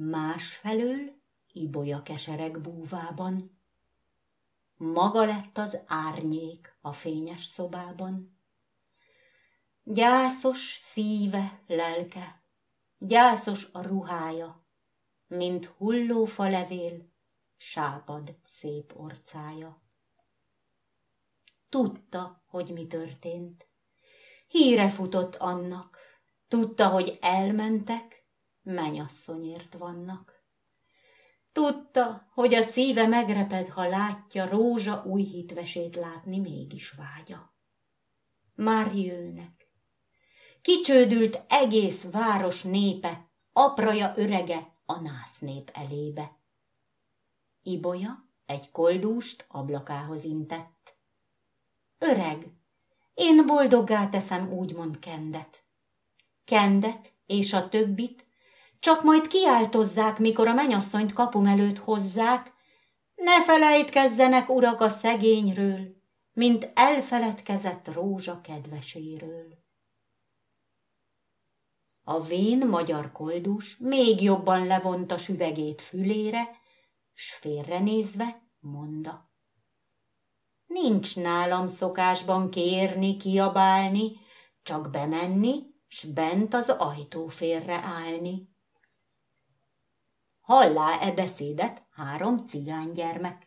másfelől ibolya kesereg búvában. Maga lett az árnyék a fényes szobában. Gyászos szíve, lelke, gyászos a ruhája, mint hullófa levél, sápad szép orcája. Tudta, hogy mi történt. Híre futott annak, tudta, hogy elmentek, menyasszonyért vannak. Tudta, hogy a szíve megreped, ha látja, rózsa új hitvesét látni mégis vágya. Már jönnek. Kicsődült egész város népe, apraja örege a násznép elébe. Ibolya egy koldúst ablakához intett. Öreg, én boldoggá teszem úgymond kendet. Kendet és a többit csak majd kiáltozzák, mikor a menyasszonyt kapum előtt hozzák, ne felejtkezzenek, urak, a szegényről, mint elfeledkezett rózsa kedveséről. A vén magyar koldus még jobban levonta süvegét fülére, s félrenézve monda. Nincs nálam szokásban kérni, kiabálni, csak bemenni, s bent az ajtó félre állni. Hallá-e beszédet három cigánygyermek?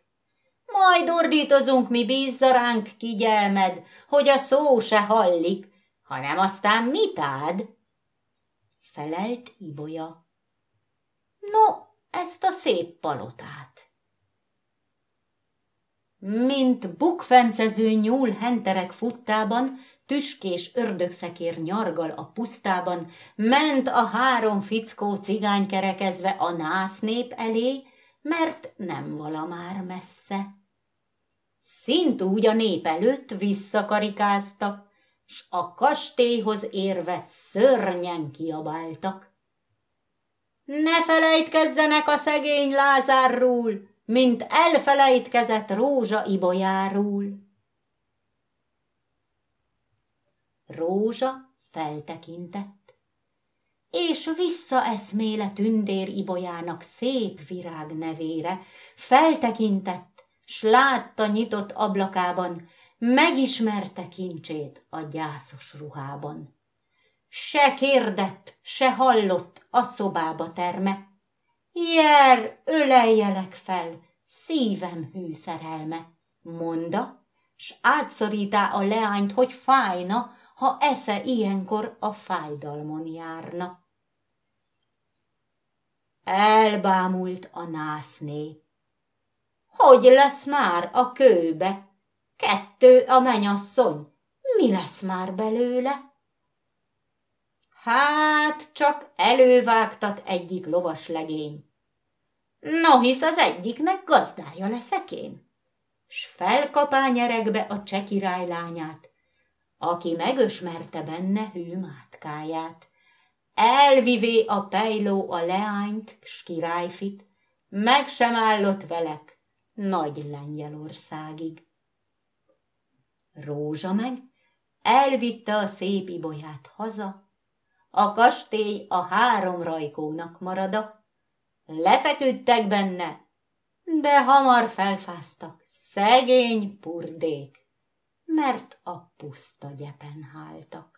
Majd ordítozunk, mi bízza ránk kigyelmed, hogy a szó se hallik, hanem aztán mit ád? Felelt Ibolya. No, ezt a szép palotát. Mint bukfencező nyúl henterek futtában, tüskés ördögszekér nyargal a pusztában, ment a három fickó cigány kerekezve a násznép elé, mert nem vala már messze. Szint úgy a nép előtt visszakarikáztak, s a kastélyhoz érve szörnyen kiabáltak. Ne felejtkezzenek a szegény Lázárról, mint elfelejtkezett Rózsa Ibolyáról. Rózsa feltekintett, és visszaeszméle tündér Ibolyának szép virág nevére, feltekintett, s látta nyitott ablakában, megismerte kincsét a gyászos ruhában. Se kérdett, se hallott a szobába terme. Jer, öleljelek fel, szívem hű szerelme, monda, s átszorítá a leányt, hogy fájna, ha esze ilyenkor a fájdalmon járna. Elbámult a nászné. Hogy lesz már a kőbe? Kettő a menyasszony, mi lesz már belőle? Hát, csak elővágtat egyik lovas legény. No, hisz az egyiknek gazdája leszek én. S felkapá nyeregbe a cseh király lányát, aki megösmerte benne hű mátkáját. Elvivé a pejló a leányt, s királyfit, meg sem állott velek nagy Lengyelországig. Rózsa meg elvitte a szép ibolyát haza, a kastély a három rajkónak marada, lefeküdtek benne, de hamar felfáztak, szegény purdék, mert a puszta gyepen háltak.